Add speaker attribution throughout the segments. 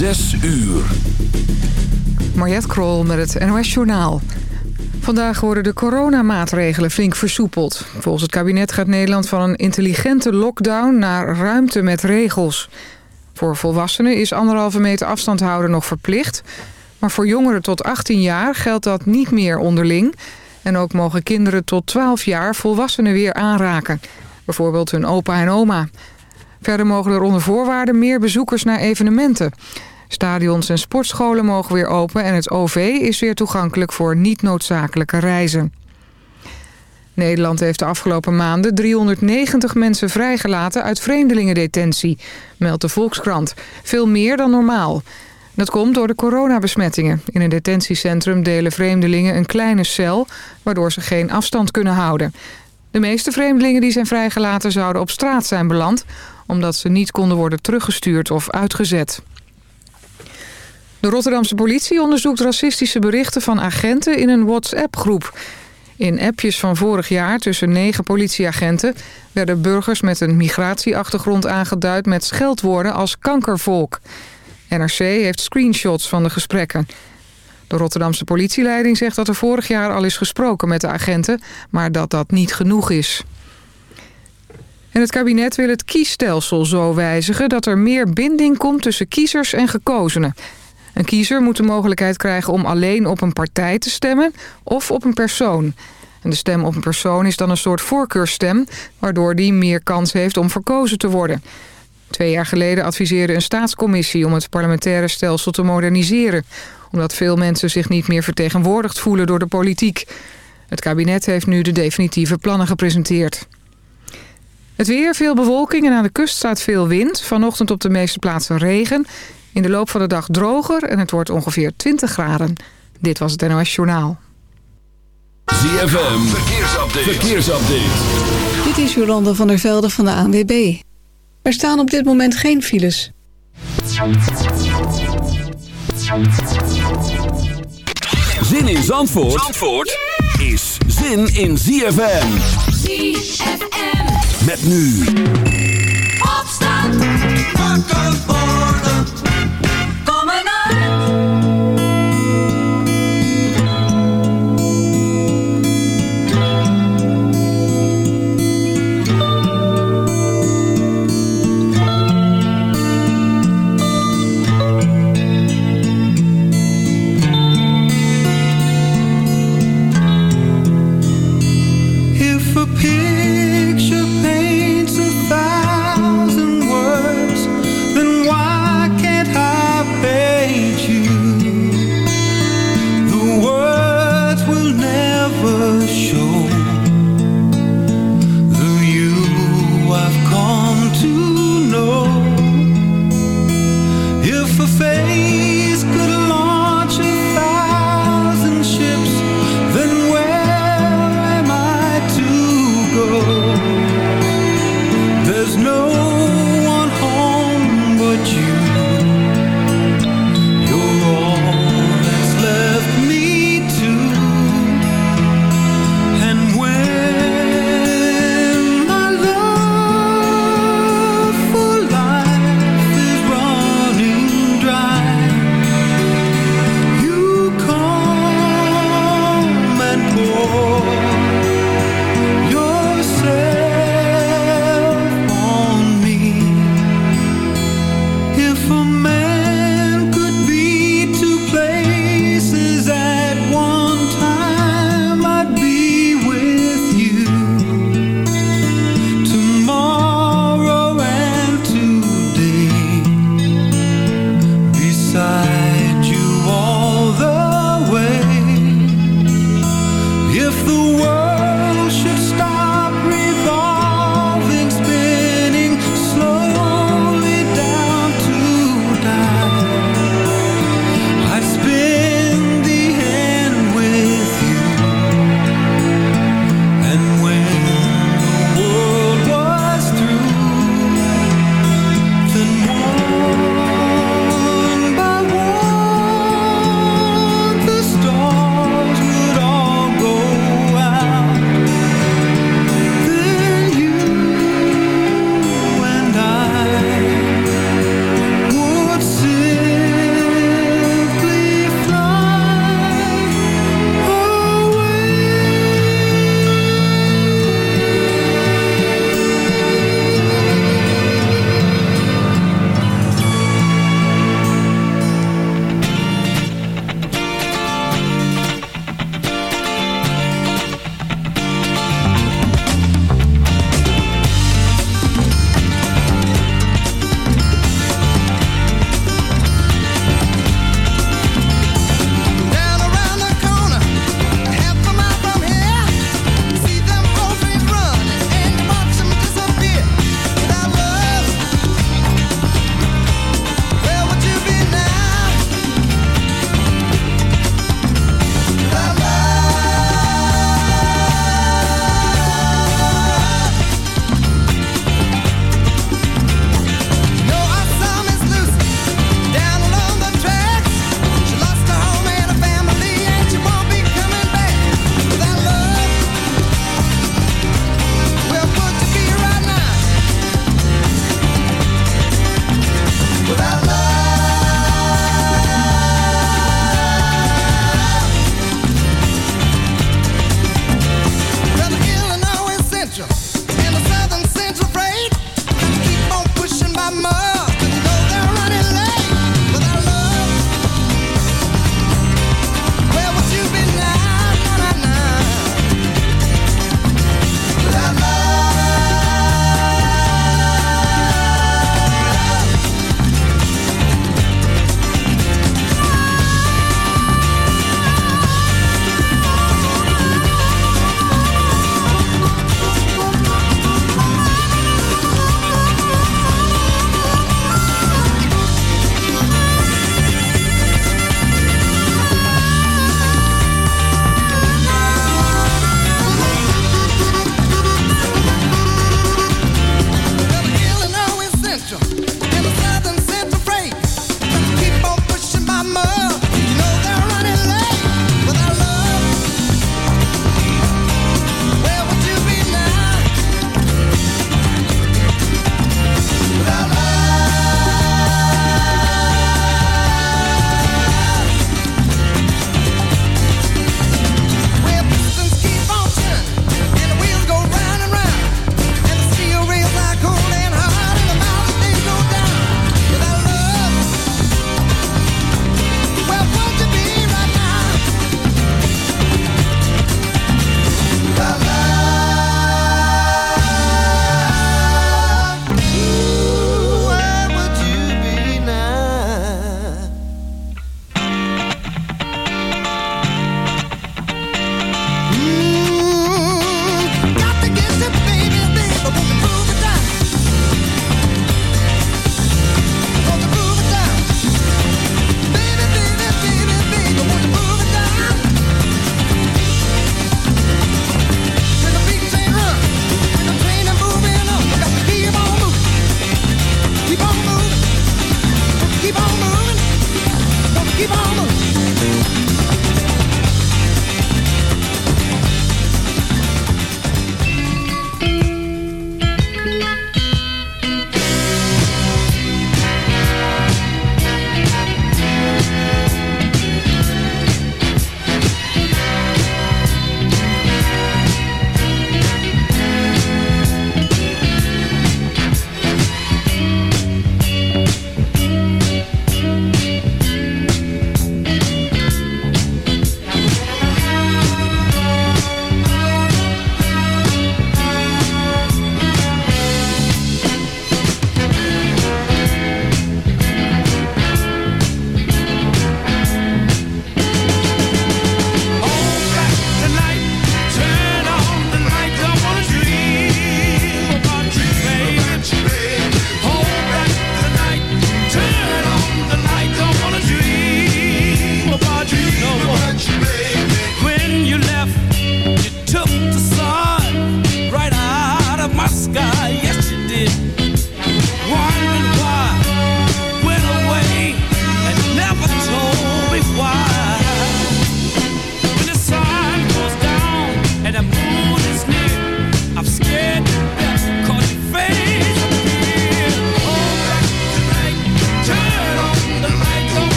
Speaker 1: Zes uur.
Speaker 2: Mariette Krol met het NOS Journaal. Vandaag worden de coronamaatregelen flink versoepeld. Volgens het kabinet gaat Nederland van een intelligente lockdown naar ruimte met regels. Voor volwassenen is anderhalve meter afstand houden nog verplicht. Maar voor jongeren tot 18 jaar geldt dat niet meer onderling. En ook mogen kinderen tot 12 jaar volwassenen weer aanraken. Bijvoorbeeld hun opa en oma. Verder mogen er onder voorwaarden meer bezoekers naar evenementen. Stadions en sportscholen mogen weer open en het OV is weer toegankelijk voor niet-noodzakelijke reizen. Nederland heeft de afgelopen maanden 390 mensen vrijgelaten uit vreemdelingendetentie, meldt de Volkskrant. Veel meer dan normaal. Dat komt door de coronabesmettingen. In een detentiecentrum delen vreemdelingen een kleine cel, waardoor ze geen afstand kunnen houden. De meeste vreemdelingen die zijn vrijgelaten zouden op straat zijn beland... omdat ze niet konden worden teruggestuurd of uitgezet. De Rotterdamse politie onderzoekt racistische berichten van agenten in een WhatsApp-groep. In appjes van vorig jaar tussen negen politieagenten... werden burgers met een migratieachtergrond aangeduid met scheldwoorden als kankervolk. NRC heeft screenshots van de gesprekken. De Rotterdamse politieleiding zegt dat er vorig jaar al is gesproken met de agenten... maar dat dat niet genoeg is. En het kabinet wil het kiesstelsel zo wijzigen... dat er meer binding komt tussen kiezers en gekozenen... Een kiezer moet de mogelijkheid krijgen om alleen op een partij te stemmen of op een persoon. En de stem op een persoon is dan een soort voorkeurstem... waardoor die meer kans heeft om verkozen te worden. Twee jaar geleden adviseerde een staatscommissie om het parlementaire stelsel te moderniseren... omdat veel mensen zich niet meer vertegenwoordigd voelen door de politiek. Het kabinet heeft nu de definitieve plannen gepresenteerd. Het weer, veel bewolking en aan de kust staat veel wind. Vanochtend op de meeste plaatsen regen. In de loop van de dag droger en het wordt ongeveer 20 graden. Dit was het NOS Journaal.
Speaker 1: ZFM, verkeersupdate. verkeersupdate.
Speaker 3: Dit is Jolanda van der Velde van de ANWB. Er staan op dit moment geen files.
Speaker 1: Zin in Zandvoort, Zandvoort is zin in ZFM.
Speaker 4: ZFM.
Speaker 1: Met nu.
Speaker 4: Opstand. Wakker worden. Kom maar naar.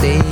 Speaker 5: Stay.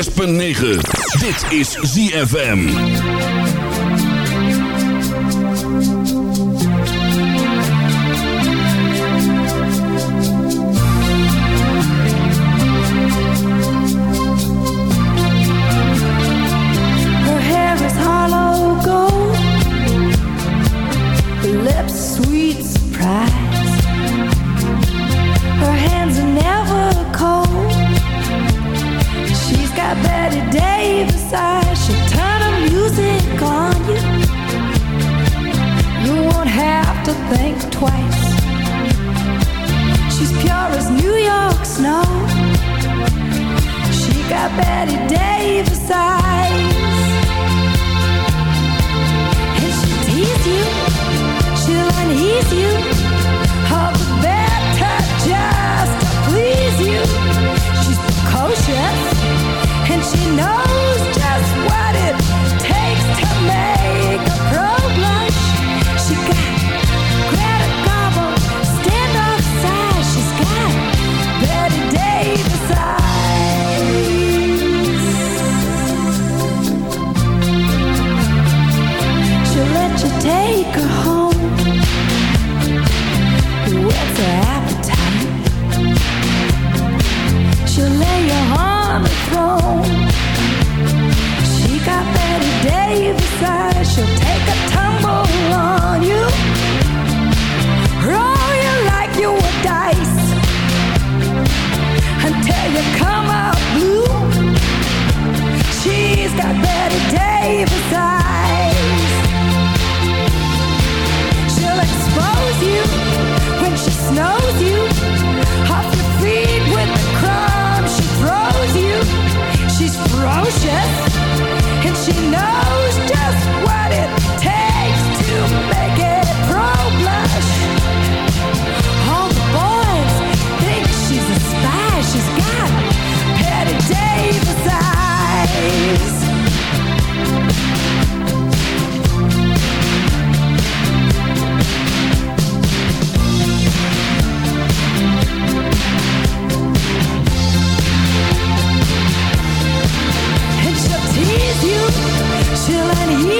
Speaker 1: 106.9. Dit is ZFM.
Speaker 6: snow. She got Bette Davis eyes. And she'll tease you, she'll unease you.
Speaker 7: beside till and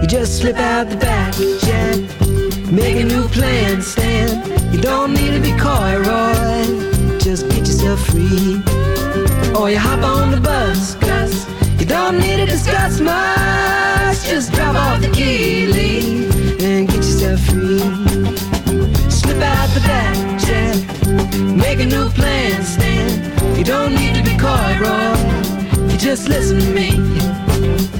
Speaker 8: You just slip out the back, Jack. Make a new plan, Stan. You don't need to be coy, Roy. Just get yourself free. Or you hop on the bus, Gus. You don't need to discuss much. Just drop off the key, Lee, and get yourself free. Slip out the back, Jack. Make a new plan, Stan. You don't need to be coy, Roy. You just listen to me.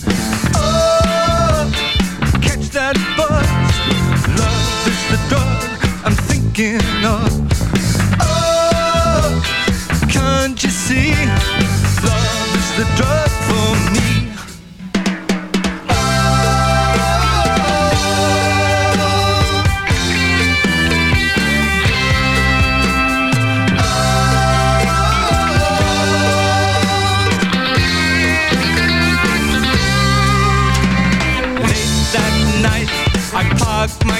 Speaker 9: Oh, can't you see? Love is the drug for me. Oh. Stake my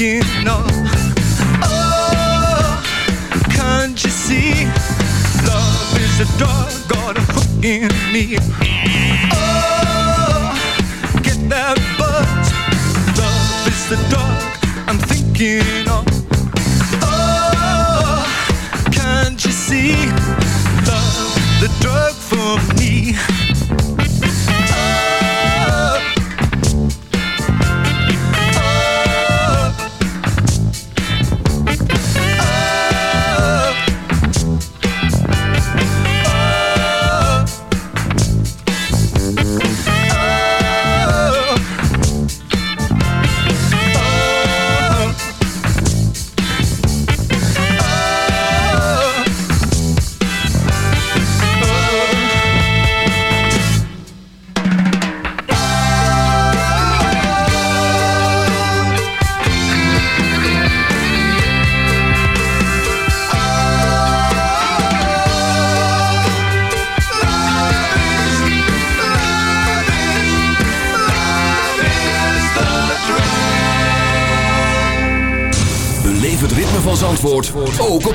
Speaker 9: thinking of. Oh, can't you see? Love is a doggone hook in me. Oh, get that buzz. Love is the dog I'm thinking of. Oh,
Speaker 10: can't you see? Love, the
Speaker 8: drug for me.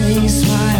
Speaker 11: me
Speaker 12: smile.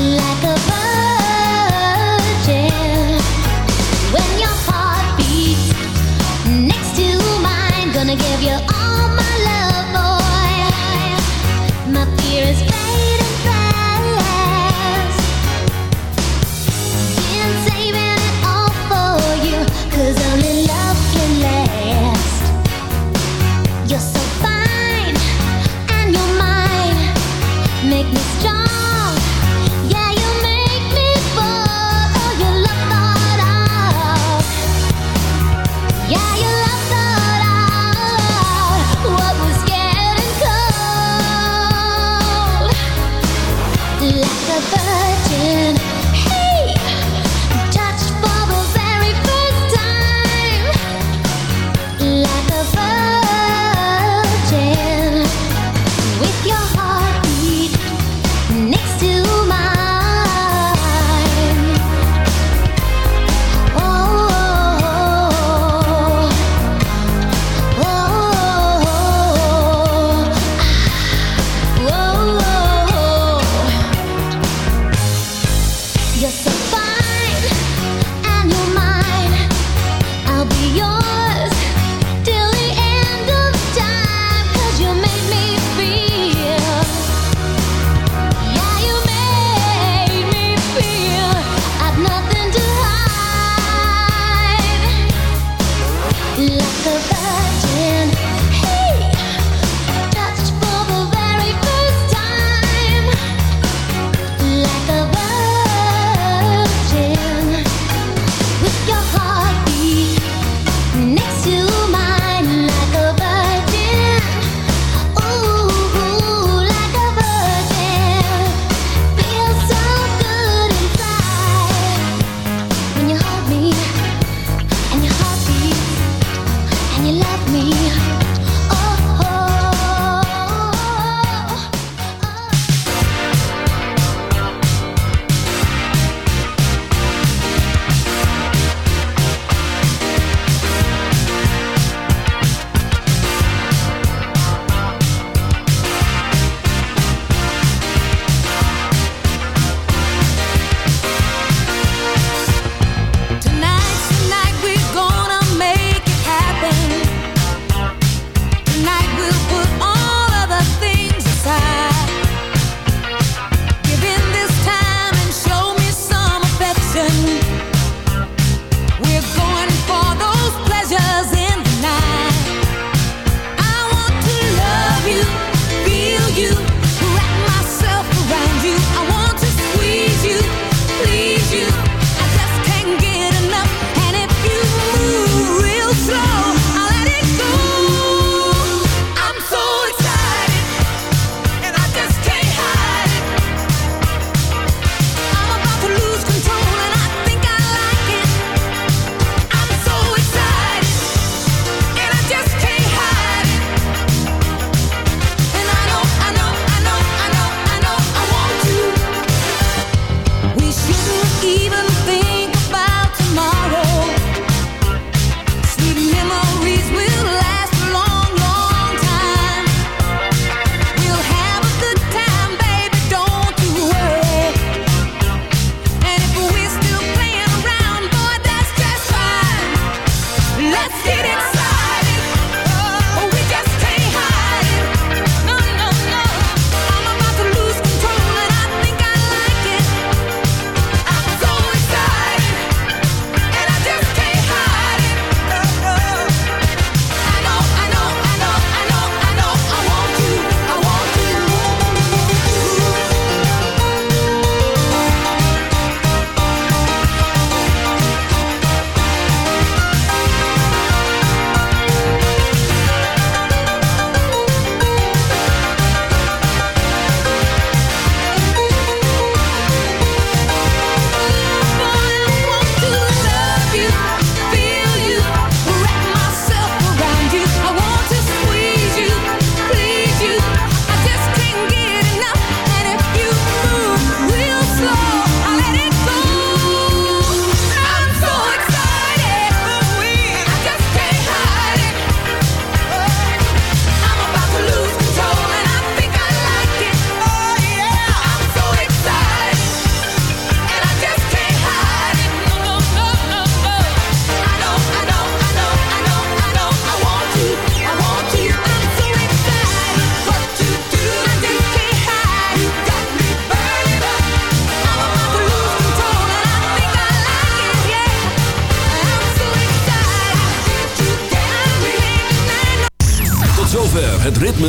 Speaker 12: like a.